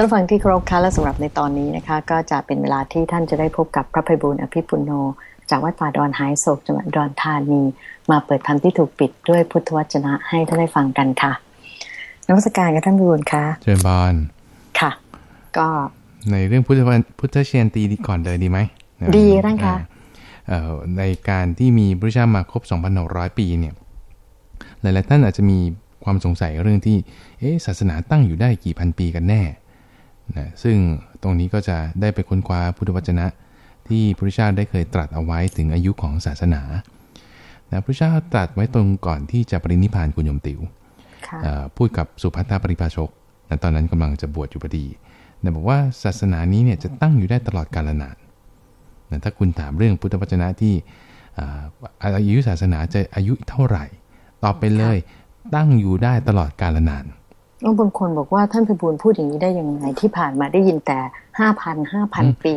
ท่านฟังที่เคารพค่ะและสำหรับในตอนนี้นะคะ ก็จะเป็นเวลาที่ท่านจะได้พบกับพระภัยบุญอภิปุโน จากวัดป่าดอนหายโศกจังหวัดดอนธานี มาเปิดธรรมที่ถูกปิดด้วยพุทธวจนะให้ท่านได้ฟังกันค่ะนมัสการกับท่านบุญค่ะเชิญบอลค่ะ ก็ในเรื่องพุทธวันพุทธเชียนตีดีก่อนเลยดีไหมดีท่านคะเอ่อในการที่มีพระเจ้ามาครบ 2,600 ปีเนี่ยหลายๆท่านอาจจะมีความสงสัยเรื่องที่เอ๊ะศาสนาตั้งอยู่ได้กี่พันปีกันแน่ นะซึ่งตรงนี้ก็จะได้ไปค้นคว้าพุทธวจนะ ที่พระเจ้าได้เคยตรัสเอาไว้ถึงอายุของศาสนานะพระเจ้าตรัสไว้ตรงก่อนที่จะปรินิพพานคุณโยมติว๋วค่ะเอ่อพูดกับสุภัทตปริภาชกนะตอนนั้นกำลังจะบวชอยู่พอดีนะบอกว่าศาสนานี้เนี่ยจะตั้งอยู่ได้ตลอดกาลนานนะถ้าคุณถามเรื่องพุทธวจนะที่อ่าอายุศาสนาจะอายุเท่าไหร่ ตอบไปเลยตั้งอยู่ได้ตลอดกาลนาน แล้วบางคนบอกว่าท่านพิบูลพูดอย่างนี้ได้ยังไงที่ผ่านมาได้ยินแต่ห้าพันห้าพันปี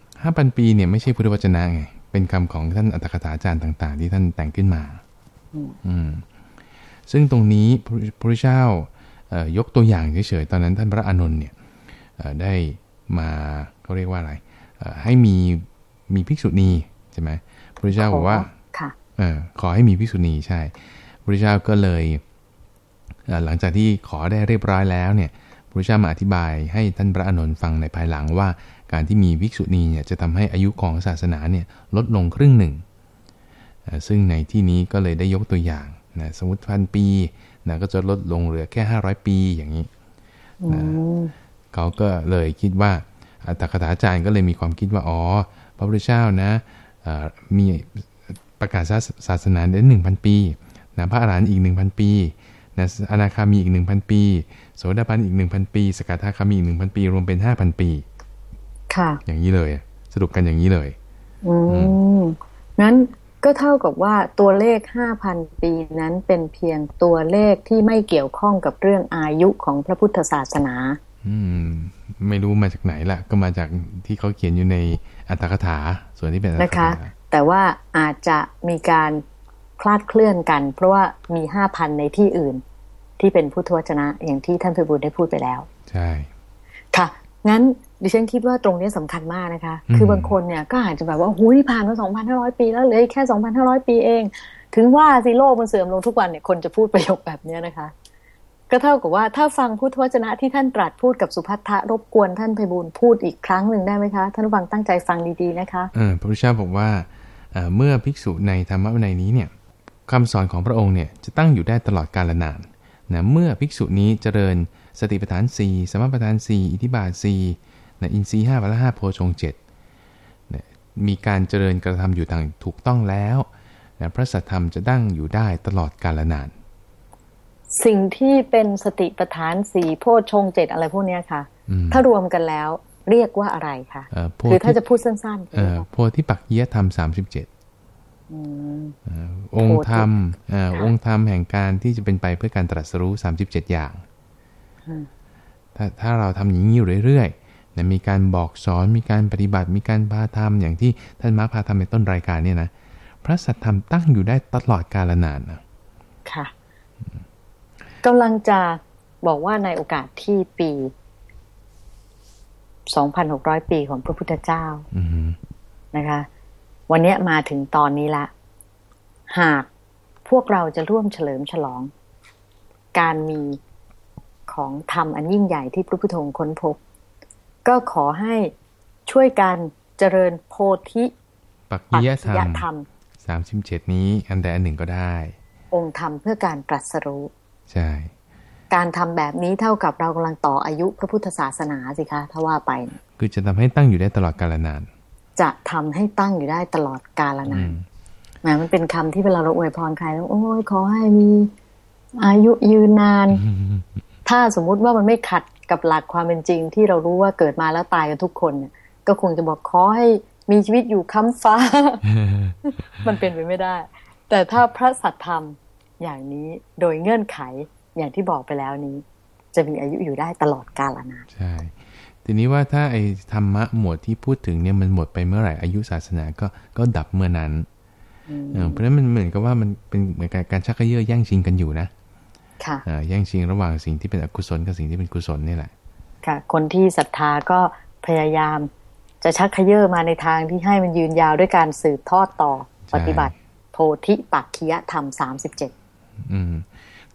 5,000ปีเนี่ยไม่ใช่พุทธวจนะไงเป็นคำของท่านอัตถกถาจารย์ต่าง ๆ ที่ท่านแต่งขึ้นมา อืมซึ่งตรงนี้พระพระเจ้าเอ่อยกตัวอย่างเฉยๆตอนนั้นท่านพระอานนท์เนี่ยเอ่อได้มาเขาเรียกว่าอะไรเอ่อให้มีมีภิกษุณีใช่ไหมพระเจ้าบอกว่าค่ะเออขอให้มีภิกษุณีใช่พระเจ้าก็เลยเอ่อ หลังจากที่ขอได้เรียบร้อยแล้วเนี่ยพระเจ้ามาอธิบายให้ท่านพระอานนท์ฟังในภายหลังว่า การที่มีภิกษุณีเนี่ยจะทำให้อายุของศาสนาเนี่ยลดลงครึ่งหนึ่งเอ่อซึ่งในที่นี้ก็เลยได้ยกตัวอย่างนะสมมติพันปีนะก็จะลดลงเหลือแค่ 500 ปีอย่างนี้อืมเขาก็เลยคิดว่าอัตถกถาจารย์ก็เลยมีความคิดว่า อ๋อ พระพุทธเจ้านะเอ่อมีประกาศศาสศาสนาได้หนึ่งพันปีนะพระอรหันต์อีกหนึ่งพันปี นะอนาคามีอีกหนึ่งพันปี โสดาบันอีกหนึ่งพันปี สกทาคามีอีกหนึ่งพันปี รวมเป็นห้าพันปี ค่ะ อย่างนี้เลย สรุปกันอย่างนี้เลยอืมงั้นก็เท่ากับว่าตัวเลขห้าพันปีนั้นเป็นเพียงตัวเลขที่ไม่เกี่ยวข้องกับเรื่องอายุของพระพุทธศาสนา อืม ไม่รู้มาจากไหนละก็มาจากที่เขาเขียนอยู่ในอัตถกถา ส่วนที่เป็นอัตถกนะคะถาแต่ว่าอาจจะมีการคลาดเคลื่อนกัน เพราะว่ามีห้าพันในที่อื่น ที่เป็นพุทธวจนะ อย่างที่ท่านพิบูลได้พูดไปแล้ว ใช่ ค่ะ งั้นดิฉันคิดว่าตรงนี้สำคัญมากนะคะอืมคือบางคนเนี่ยก็อาจจะแบบว่าหูยนี่ผ่านมา 2,500 ปีแล้วเหลยแค่ 2,500 ปีเอง ถึงว่าสิโลกมันเสื่อมลงทุกวันเนี่ยคนจะพูดประโยคแบบเนี้ยนะคะ ก็เท่ากับว่าถ้าฟังพุทธวจนะที่ท่านตรัสพูดกับสุภัททะรบกวนท่านไพบูลย์พูดอีกครั้งหนึ่งได้ไหมคะท่านผู้ฟังตั้งใจฟังดีๆนะคะเออพระพุทธเจ้าบอกว่าเอ่อเมื่อภิกษุในธรรมวินัยนี้เนี่ยคำสอนของพระองค์เนี่ยจะตั้งอยู่ได้ตลอดกาลนาน นะเมื่อภิกษุนี้เจริญสติปัฏฐาน 4สมปัฏฐาน 4 อิทธิบาท4นะอินทรีย์5พละ5โพชง7นะมีการเจริญกระทำอยู่ทางถูกต้องแล้วนะพระสัทธรรมจะตั้งอยู่ได้ตลอดกาลนาน สิ่งที่เป็นสติปัฏฐานสี่โพชฌงค์เจ็ดอะไรพวกเนี้ยค่ะอืมถ้ารวมกันแล้วเรียกว่าอะไรคะเอ่อโพคือถ้าธิจะพูดสั้นๆเอ่อโพธิปักยียธรรม37อืมเอ่อ องค์ธรรมเอ่อค่ะองค์ธรรมแห่งการที่จะเป็นไปเพื่อการตรัสรู้ 37 อย่างอืมถ้าถ้าเราทำอย่างนี้อยู่เรื่อยๆนะมีการบอกสอนมีการปฏิบัติ มีการพาทำอย่างที่ท่านมาร์คพาทำในต้นรายการเนี่ยนะพระสัทธรรมตั้งอยู่ได้ตลอดกาลนานนะค่ะกำลังจะบอกว่าในโอกาสที่ปี 2,600 ปีของพระพุทธเจ้าอือฮึนะคะ วันเนี้ยมาถึงตอนนี้ละ หากพวกเราจะร่วมเฉลิมฉลอง การมีของธรรมอันยิ่งใหญ่ที่พระพุทธองค์ค้นพบ ก็ขอให้ช่วยกันเจริญโพธิปักปัจยียจธรรยมธรรม37นี้อันใดอันหนึ่งก็ได้ องค์ธรรมเพื่อการตรัสรู้ ใช่ การทำแบบนี้เท่ากับเรากำลังต่ออายุพระพุทธศาสนาสิคะถ้าว่าไปเนี่ยคือจะทำให้ตั้งอยู่ได้ตลอดกาลนาน จะทำให้ตั้งอยู่ได้ตลอดกาลอืนานมแหมมันเป็นคำที่เวลาเราอวยพรใครแล้วโอ้ยขอให้มีอายุยืนนาน ถ้าสมมุติว่ามันไม่ขัดกับหลักความเป็นจริง ที่เรารู้ว่าเกิดมาแล้วตายกันทุกคนเนี่ยก็คงจะบอกขอให้มีชีวิตอยู่ค้ำฟ้า มันเป็นไปไม่ได้ แต่ถ้าพระสัทธรรมอย่างนี้โดยเงื่อนไขอย่างที่บอกไปแล้วนี้ จะมีอายุอยู่ได้ตลอดกาลนานใช่ ทีนี้ว่าถ้าไอ้ธรรมะหมวดที่พูดถึงเนี่ยมันหมดไปเมื่อไหร่อายุศาสนาก็ก็ดับเมื่อนั้นเออเพราะฉะนั้นมันเหมือนกับว่ามันเป็นเหมือนกับการชักกระเยาะแย่งชิงกันอยู่นะค่ะเอ่อแย่งชิงระหว่างสิ่งที่เป็นอกุศลกับสิ่งที่เป็นกุศลนี่แหละ ค่ะ คนที่ศรัทธาก็พยายามจะชักขยเยอมาในทางที่ให้มันยืนยาวด้วยการสืบทอดต่อปฏิบัติ โพธิปักคียธรรมสามสิบเจ็ดอืม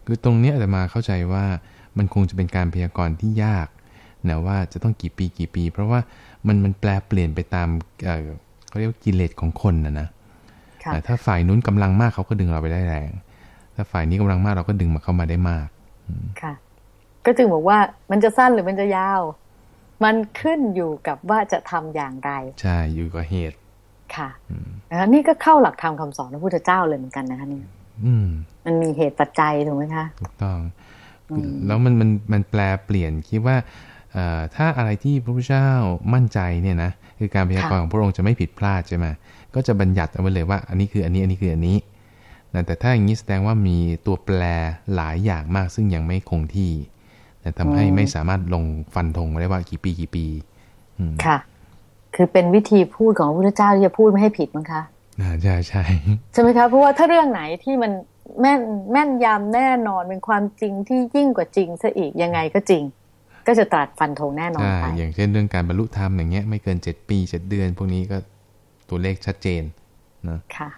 คือตรงนี้อาตมาเข้าใจว่ามันคงจะเป็นการพยากรณ์ที่ยาก นะว่าจะต้องกี่ปีกี่ปี เพราะว่ามันมันแปลเปลี่ยนไปตามเอ่อเขาเรียกว่ากิเลสของคนนะนะค่ะอ่าถ้าฝ่ายนู้นกำลังมากเขาก็ดึงเราไปได้แรง ถ้าฝ่ายนี้กำลังมากเราก็ดึงมาเข้ามาได้มากค่ะ ก็จึงบอกว่ามันจะสั้นหรือมันจะยาว มันขึ้นอยู่กับว่าจะทำอย่างไรใช่อยู่กับเหตุค่ะนะคะนี่ก็เข้าหลักธรรมคำสอนพระพุทธเจ้าเลยเหมือนกันนะคะนี่อืมมันมีเหตุปัจจัยถูกไหมคะถูกต้อง แล้วมันมันมันแปลเปลี่ยนคิดว่าเอ่อ ถ้าอะไรที่พระพุทธเจ้ามั่นใจเนี่ยนะคือการพยากรณ์ของพระองค์จะไม่ผิดพลาดใช่ไหมก็จะบัญญัติเอาไว้เลยว่าอันนี้คืออันนี้อันนี้คืออันนี้นะแต่ถ้าอย่างนี้แสดงว่ามีตัวแปรหลายอย่างมากซึ่งยังไม่คงที่นะทำให้ไม่สามารถลงฟันธงได้ว่ากี่ปีกี่ปีอืมค่ะ คือเป็นวิธีพูดของพระพุทธเจ้าที่จะพูดไม่ให้ผิดมั้งคะอ่าใช่ใช่ใช่ไหมคะเพราะว่าถ้าเรื่องไหนที่มันแม่นแม่นยำแน่นอนเป็นความจริงที่ยิ่งกว่าจริงซะอีกยังไงก็จริง ก็จะตรัสฟันธงแน่นอนใช่ไปอย่างเช่นเรื่องการบรรลุธรรมอย่างเงี้ยไม่เกินเจ็ดปีเจ็ดเดือน พวกนี้ก็ตัวเลขชัดเจนนะค่ะ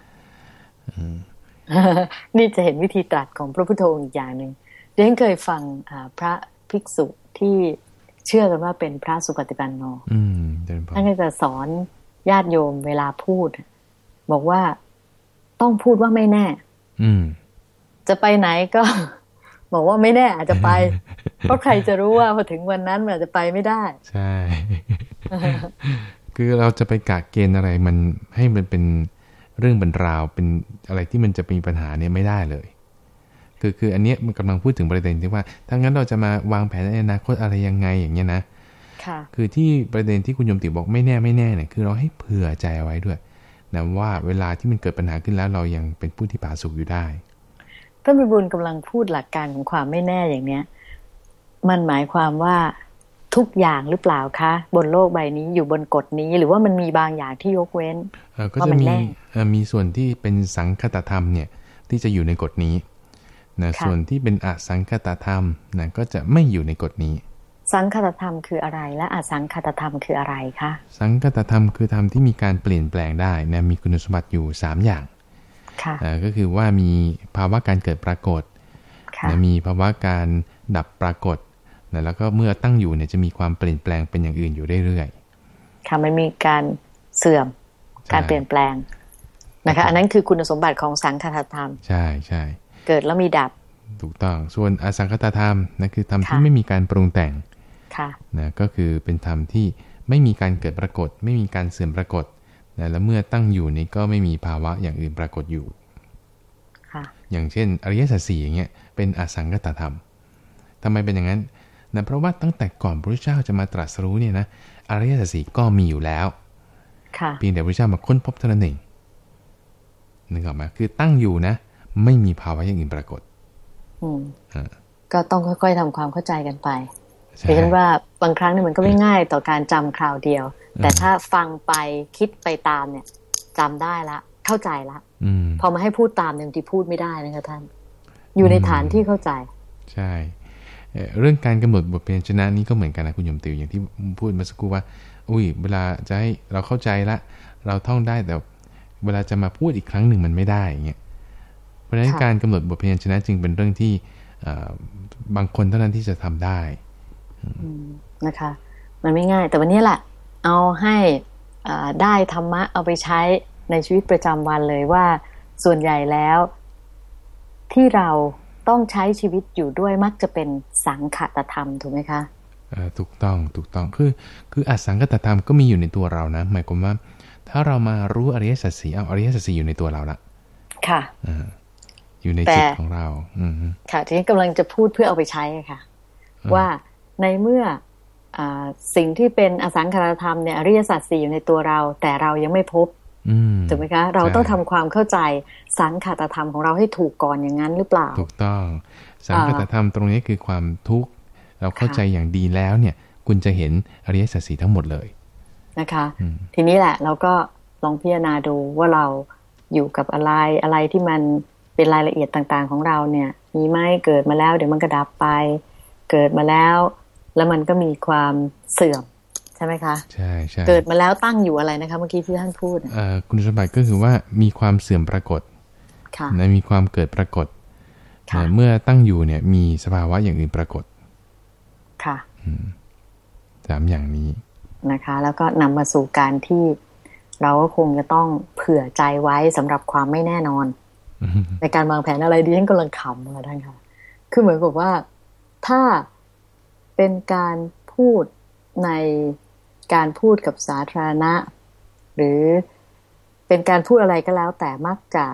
นี่จะเห็นวิธีตรัสของพระพุทธองค์อีกอย่างหนึ่งเรียนเคยฟังอ่าพระภิกษุที่เชื่อกันว่าเป็นพระสุปฏิปันโนอืมเดินพอท่านก็จะสอนญาติโยมเวลาพูด บอกว่าต้องพูดว่าไม่แน่ อืมจะไปไหนก็ บอกว่าไม่แน่อาจจะไป เพราะใครจะรู้ว่าพอถึงวันนั้นมันอาจจะไปไม่ได้ ใช่ คือเราจะไปกะเกณฑ์อะไรมันให้มันเป็นเรื่องบรรราวเป็นอะไรที่มันจะมีปัญหาเนี่ยไม่ได้เลย คือคืออันเนี้ยมันกำลังพูดถึงประเด็นที่ว่าถ้างั้นเราจะมาวางแผนในอนาคตอะไรยังไงอย่างเงี้ยนะค่ะคือที่ประเด็นที่คุณยมติบอกไม่แน่ไม่แน่เนี่ยคือเราให้เผื่อใจเอาไว้ด้วยนะว่าเวลาที่มันเกิดปัญหาขึ้นแล้วเรายังเป็นผู้ที่ผาสุกอยู่ได้ท่านพิบูลกำลังพูดหลักการของความไม่แน่อย่างเนี้ย มันหมายความว่าทุกอย่างหรือเปล่าคะ บนโลกใบนี้อยู่บนกฎนี้หรือว่ามันมีบางอย่างที่ยกเว้นเอ่อก็ว่าจะมันมีแน่เอ่อมีส่วนที่เป็นสังคตธรรมเนี่ยที่จะอยู่ในกฎนี้นะค่ะส่วนที่เป็นอสังคตธรรมนะก็จะไม่อยู่ในกฎนี้ สังคตธรรมคืออะไรและอสังคตธรรมคืออะไรคะสังคตธรรมคือธรรมที่มีการเปลี่ยนแปลงได้นะมีคุณสมบัติอยู่ 3 อย่างค่ะอ่าก็คือว่ามีภาวะการเกิดปรากฏค่ะนะมีภาวะการดับปรากฏ นะแล้วก็เมื่อตั้งอยู่เนี่ยจะมีความเปลี่ยนแปลงเป็นอย่างอื่นอยู่เรื่อยค่ะมันมีการเสื่อมใช่การเปลี่ยนแปลงนะคะ อันนั้นคือคุณสมบัติของสังคตธรรมๆใช่ใช่เกิดแล้วมีดับ ถูกต้องส่วนอสังคตธรรมนะคือธรรมที่ค่ะไม่มีการปรุงแต่งค่ะนะก็คือเป็นธรรมที่ไม่มีการเกิดปรากฏ ไม่มีการเสื่อมปรากฏนะแล้วเมื่อตั้งอยู่นี้ก็ไม่มีภาวะอย่างอื่นปรากฏอยู่ค่ะอย่างเช่น อริยสัจสี่อย่างเงี้ยเป็นอสังคตธรรมทำไมเป็นอย่างนั้น นะเพราะว่าตั้งแต่ก่อนพระเจ้าจะมาตรัสรู้เนี่ยนะอริยสัจสี่ก็มีอยู่แล้วค่ะเพียงแต่พระเจ้ามาค้นพบเท่านั้นเองนึกออกไหมคือตั้งอยู่นะ ไม่มีภาวะอย่างอื่นปรากฏ อืมอ่าก็ต้องค่อยๆทำความเข้าใจกันไปใช่ดิฉันว่าบางครั้งเนี่ยมันก็ไม่ง่ายต่อการจำคราวเดียว แต่ถ้าฟังไปคิดไปตามเนี่ยจำได้ละ เข้าใจละ อืมพอมาให้พูดตามเนี่ยบางทีพูดไม่ได้นะคะท่าน อยู่ในฐานที่เข้าใจ ใช่ เอ่อเรื่องการกำหนดบทเพลงชนะนี้ก็เหมือนกันนะคุณยมติวอย่างที่พูดเมาสักครู่ว่า อุ้ย เวลาจะให้เราเข้าใจละ เราท่องได้แต่เวลาจะมาพูดอีกครั้งหนึ่งมันไม่ได้อย่างเงี้ยเพราะฉะนั้นค่ะการกำหนดบทเพลงชนะจึงเป็นเรื่องที่เอ่อบางคนเท่านั้นที่จะทำได้นะคะ มันไม่ง่าย แต่วันนี้แหละเอาให้อ่าได้ธรรมะเอาไปใช้ในชีวิตประจำวันเลยว่าส่วนใหญ่แล้วที่เรา ต้องใช้ชีวิตอยู่ด้วยมักจะเป็นสังขตธรรมถูกไหมคะเอ่อถูกต้องถูกต้องคือคืออสังกตธรรมก็มีอยู่ในตัวเรานะ หมายความว่า ถ้าเรามารู้อริยสัจสี่เอาอริยสัจสี่อยู่ในตัวเราละค่ะอ่าอยู่ในแต่จิตของเรา อืมฮึค่ะทีนี้กำลังจะพูดเพื่อเอาไปใช้ค่ะอืมว่าในเมื่ออาสิ่งที่เป็นอสังขารธรรมเนี่ยอริยสัจสี่อยู่ในตัวเรา แต่เรายังไม่พบอืม ถูกไหมคะ เราใช่ต้องทำความเข้าใจสังขตธรรมของเราให้ถูกก่อนอย่างนั้นหรือเปล่า ถูกต้อง สังคตธรรมตรงนี้คือความทุกข์เราเข้าใจอย่างดีแล้วเนี่ย คุณจะเห็นอริยสัจสี่ทั้งหมดเลยนะคะอืมทีนี้แหละเราก็ลองพิจารณาดูว่าเราอยู่กับอะไรอะไรที่มันเป็นรายละเอียดต่างๆของเราเนี่ย มีไหมเกิดมาแล้ว เดี๋ยวมันก็ดับไป เกิดมาแล้ว แล้วมันก็มีความเสื่อม ใช่ไหมคะใช่ใช่เกิดมาแล้วตั้งอยู่อะไรนะคะ เมื่อกี้ที่ท่านพูดอะเอ่อคุณสมบัติก็คือว่ามีความเสื่อมปรากฏค่ะนะมีความเกิดปรากฏค่ะนะเมื่อตั้งอยู่เนี่ยมีสภาวะอย่างอื่นปรากฏ ค่ะสามอย่างนี้นะคะ แล้วก็นำมาสู่การที่เราก็คงจะต้องเผื่อใจไว้สำหรับความไม่แน่นอน ในการวางแผนอะไรดีฉันกำลังขำค่ะท่านค่ะ คือเหมือนกับว่าถ้าเป็นการพูดใน การพูดกับสาธารณะ หรือเป็นการพูดอะไรก็แล้วแต่มักจะ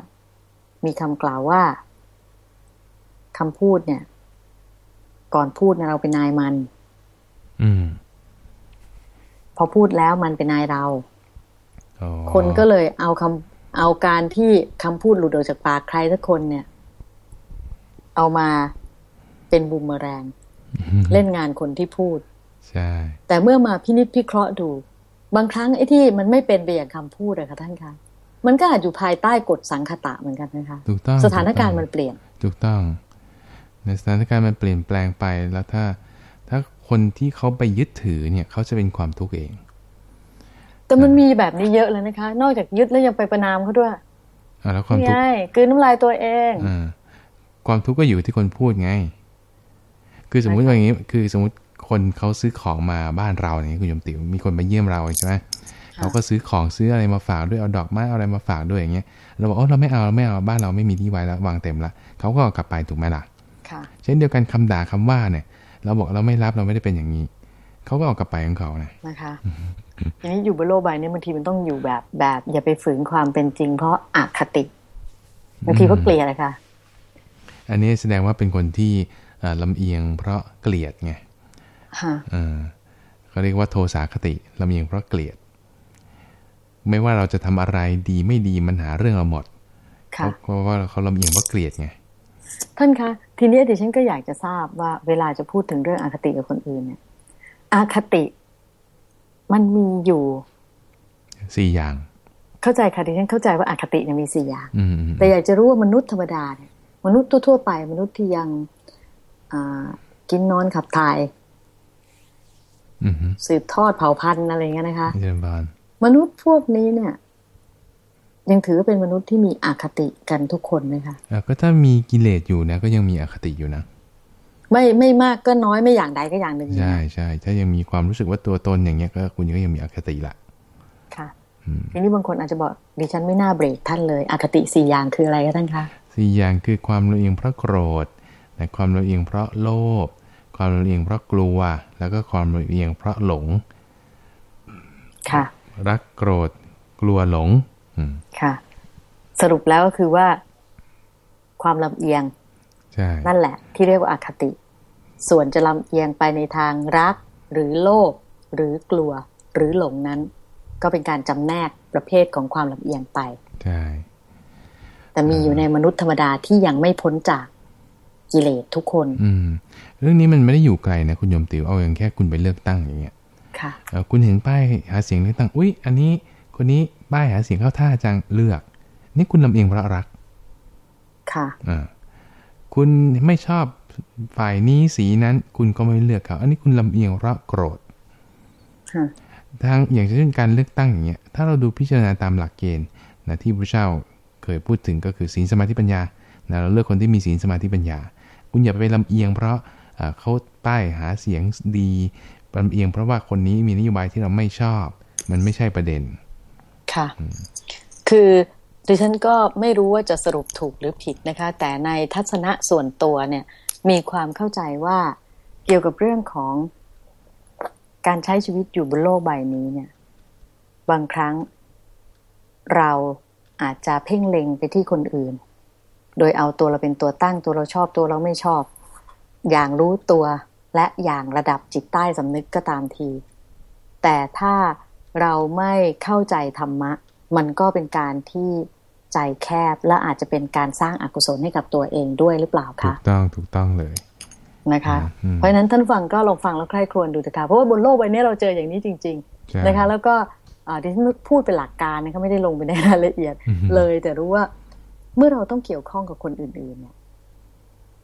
มีคำกล่าวว่าคำพูดเนี่ย ก่อนพูดเนี่ยเราเป็นนายมัน อืม พอพูดแล้วมันเป็นนายเราอ๋อคนก็เลยเอาคำเอาการที่คำพูดหลุดออกจากปากใครสักคนเนี่ย เอามาเป็นบูมเมอแรง เล่นงานคนที่พูด ใช่ แต่เมื่อมาพินิจพิเคราะห์ดู บางครั้งไอ้ที่มันไม่เป็นไปอย่างคำพูดอะค่ะท่านคะมันก็อาจอยู่ภายใต้กฎสังคตะเหมือนกันนะคะถูกต้องสถานการณ์ถูมันเปลี่ยน ถูกต้อง ในสถานการณ์มันเปลี่ยนแปลงไปแล้วถ้า ถ้าคนที่เขาไปยึดถือเนี่ยเขาจะเป็นความทุกข์เอง แต่มันมีแบบนี้เยอะเลยนะคะ นอกจากยึดแล้วยังไปประนามเขาด้วยอะแล้วความนี่ทุกไงข์กลืนน้ำลายตัวเองอ่าความทุกข์ก็อยู่ที่คนพูดไง คือสมมุติว่าอย่างนี้ คือสมมติ คนเขาซื้อของมาบ้านเราเนี่ยคุณยมติ๋วมีคนมาเยี่ยมเราใช่ไหมเขาก็ซื้อของซื้ออะไรมาฝากด้วยเอาดอกไม้เอาอะไรมาฝากด้วยอย่างเงี้ยเราบอกอ๋อเราไม่เอาเราไม่เอาบ้านเราไม่มีที่ไว้แล้ววางเต็มละเขาก็เอากลับไปถูกไหมล่ะค่ะเช่นเดียวกันคำด่าคำว่าเนี่ย เราบอกเราไม่รับเราไม่ได้เป็นอย่างนี้เขาก็เอากลับไปของเขานะนะคะทีนี้อยู่บนโลกใบนี้บางทีมันต้องอยู่แบบแบบ อย่าไปฝืนความเป็นจริง เพราะอคติบางทีก็เกลียดเลยค่ะอันนี้แสดงว่าเป็นคนที่เอ่อลำเอียงเพราะเกลียดไง ฮะเออเขาเรียกว่าโทสาคติลำเอียงเพราะเกลียด ไม่ว่าเราจะทำอะไรดีไม่ดีมันหาเรื่องเราหมดค่ะเพราะว่าเขาลำเอียงเพราะเกลียดไงท่านคะทีนี้ดิฉันก็อยากจะทราบว่า เวลาจะพูดถึงเรื่องอคติกับคนอื่นเนี่ยอคติมันมีอยู่สี่อย่าง เข้าใจค่ะดิฉันเข้าใจว่าอคติเนี่ยมีสี่อย่างอืมอืมแต่อยากจะรู้ว่ามนุษย์ธรรมดาเนี่ยมนุษย์ทั่วๆไป มนุษย์ที่ยังอ่ากินนอนขับถ่ายอืมอืม สืบทอดเผ่าพันธุ์อะไรอย่างเงี้ยนะคะเจริญพรมนุษย์พวกนี้เนี่ย ยังถือว่าเป็นมนุษย์ที่มีอคติกันทุกคนไหมคะเอ่อก็ถ้ามีกิเลสอยู่นะก็ยังมีอคติอยู่นะไม่ไม่มากก็น้อยไม่อย่างใดก็อย่างหนึ่งใช่ใช่ถ้ายังมีความรู้สึกว่าตัวตนอย่างเงี้ยก็คุณก็ยังมีอคติละค่ะอืมทีนี้บางคนอาจจะบอกดิฉันไม่น่าเบรกท่านเลยอคติสี่อย่างคืออะไรคะท่านคะสี่อย่างคือความลำเอียงเพราะโกรธนะความลำเอียงเพราะโลภ ความลำเอียงเพราะกลัว แล้วก็ความลำเอียงเพราะหลง ค่ะ รักโกรธ กลัวหลงอืมค่ะ สรุปแล้วก็คือว่า ความลำเอียงใช่นั่นแหละ ที่เรียกว่าอคติ ส่วนจะลำเอียงไปในทางรัก หรือโลภหรือกลัว หรือหลงนั้น ก็เป็นการจำแนกประเภทของความลำเอียงไป ใช่แต่มีอยู่ในมนุษย์ธรรมดาที่ยังไม่พ้นจาก กิเลสทุกคน อืม เรื่องนี้มันไม่ได้อยู่ไกลนะคุณโยมติ๋วเอาอย่างแค่คุณไปเลือกตั้งอย่างเงี้ยค่ะเอ่อคุณเห็นป้ายหาเสียงเลือกตั้ง อุ้ยอันนี้คนนี้ป้ายหาเสียงเข้าท่าจังเลือก นี่คุณลำเอียงเพราะรัก ค่ะอ่าคุณไม่ชอบฝ่ายนี้สีนั้น คุณก็ไม่เลือกเขาอันนี้คุณลำเอียงเพราะโกรธค่ะทางอย่างเช่นการเลือกตั้งอย่างเงี้ย ถ้าเราดูพิจารณาตามหลักเกณฑ์นะที่พระเจ้าเคยพูดถึงก็คือศีลสมาธิปัญญา นะเราเลือกคนที่มีศีลสมาธิปัญญา คุณอย่าไปลำเอียง เพราะเอ่อเขาป้ายหาเสียงดีลำเอียงเพราะว่าคนนี้มีนโยบายที่เราไม่ชอบ มันไม่ใช่ประเด็น ค่ะ คือดิฉันก็ไม่รู้ว่าจะสรุปถูกหรือผิดนะคะ แต่ในทัศนะส่วนตัวเนี่ย มีความเข้าใจว่าเกี่ยวกับเรื่องของการใช้ชีวิตอยู่บนโลกใบนี้เนี่ย บางครั้งเราอาจจะเพ่งเล็งไปที่คนอื่น โดยเอาตัวเราเป็นตัวตั้งตัวเราชอบตัวเราไม่ชอบ อย่างรู้ตัวและอย่างระดับจิตใต้สำนึกก็ตามที แต่ถ้าเราไม่เข้าใจธรรมะ มันก็เป็นการที่ใจแคบและอาจจะเป็นการสร้างอากุศลให้กับตัวเองด้วยหรือเปล่าถูคะกต้องถูกต้องเลยนะคะอืมเพราะฉะนั้นท่านฟังก็ลองฟังแล้วใคร่ครวญดูเถอะค่ะเพราะว่าบนโลกใบนี้เราเจออย่างนี้จริงใช่ๆนะคะ แล้วก็อ่าดิฉันพูดเป็นหลักการนะคะไม่ได้ลงไปในรายละเอียดอือฮึเลย แต่รู้ว่า เมื่อเราต้องเกี่ยวข้องกับคนอื่น ๆ เนี่ย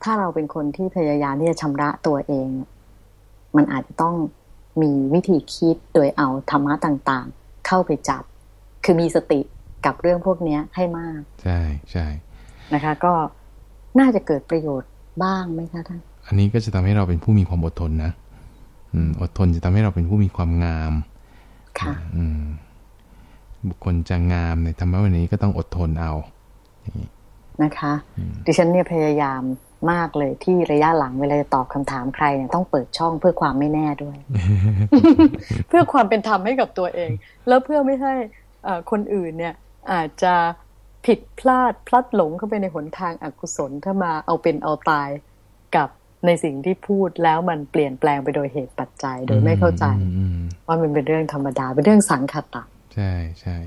ถ้าเราเป็นคนที่พยายามที่จะชำระตัวเองเนี่ยมันอาจจะต้องมีวิธีคิดโดยเอาธรรมะต่างๆ เข้าไปจับ คือมีสติกับเรื่องพวกนี้ให้มาก ใช่ใช่นะคะ ก็น่าจะเกิดประโยชน์บ้างไหมคะท่าน อันนี้ก็จะทำให้เราเป็นผู้มีความอดทนนะอืมอดทนจะทำให้เราเป็นผู้มีความงาม ค่ะอืมบุคคลจะงามในธรรมะวันนี้ก็ต้องอดทนเอา นะคะ ดิฉันเนี่ยพยายามมากเลยที่ระยะหลังเวลาจะตอบคำถามใครเนี่ยต้องเปิดช่องเพื่อความไม่แน่ด้วย เพื่อความเป็นธรรมให้กับตัวเอง แล้วเพื่อไม่ให้คนอื่นเนี่ยอาจจะผิดพลาดพลัดหลงเข้าไปในหนทางอกุศลถ้ามาเอาเป็นเอาตายกับในสิ่งที่พูดแล้วมันเปลี่ยนแปลงไปโดยเหตุปัจจัยโดยไม่เข้าใจว่ามันเป็นเรื่องธรรมดาเป็นเรื่องสังขตะใช่ใช่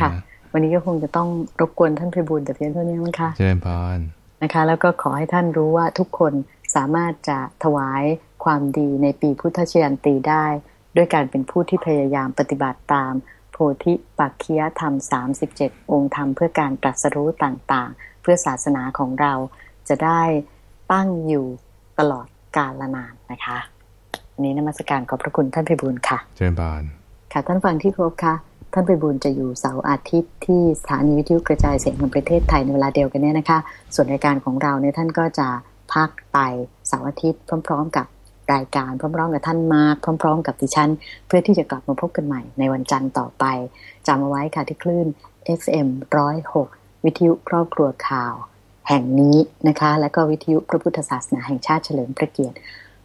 ค่ะ วันนี้ก็คงจะต้องรบกวนท่านพิบูลแต่เพียงเท่านี้มั้งคะเจริญพรนะคะ แล้วก็ขอให้ท่านรู้ว่าทุกคนสามารถจะถวายความดีในปีพุทธชยันตีได้ ด้วยการเป็นผู้ที่พยายามปฏิบัติตาม โพธิปักคียธรรม 37 องค์ธรรมเพื่อการตรัสรู้ต่างๆ เพื่อศาสนาของเราจะได้ตั้งอยู่ตลอดกาลนานนะคะนี้นมัสการขอบพระคุณท่านพิบูลค่ะ เจริญบานค่ะท่านฟังที่ครบค่ะ ท่านไปบุญจะอยู่เสาร์อาทิตย์ที่สถานีวิทยุกระจายเสียงแห่งประเทศไทยในเวลาเดียวกันเนี่ยนะคะ ส่วนรายการของเราเนี่ยท่านก็จะพักไปเสาร์อาทิตย์พร้อม ๆ กับรายการพร้อมๆกับท่านมาพร้อม ๆ กับดิฉัน เพื่อที่จะกลับมาพบกันใหม่ในวันจันทร์ต่อไปจำเอาไว้ค่ะที่คลื่น FM 106วิทยุครอบครัวข่าว แห่งนี้นะคะ และก็วิทยุพระพุทธศาสนาแห่งชาติเฉลิมพระเกียรติ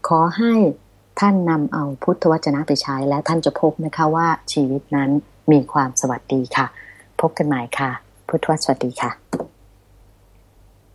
ขอให้ท่านนำเอาพุทธวจนะไปใช้และท่านจะพบนะคะว่าชีวิตนั้น มีความสวัสดีค่ะ พบกันใหม่ค่ะ พุทธวสวัสดีค่ะ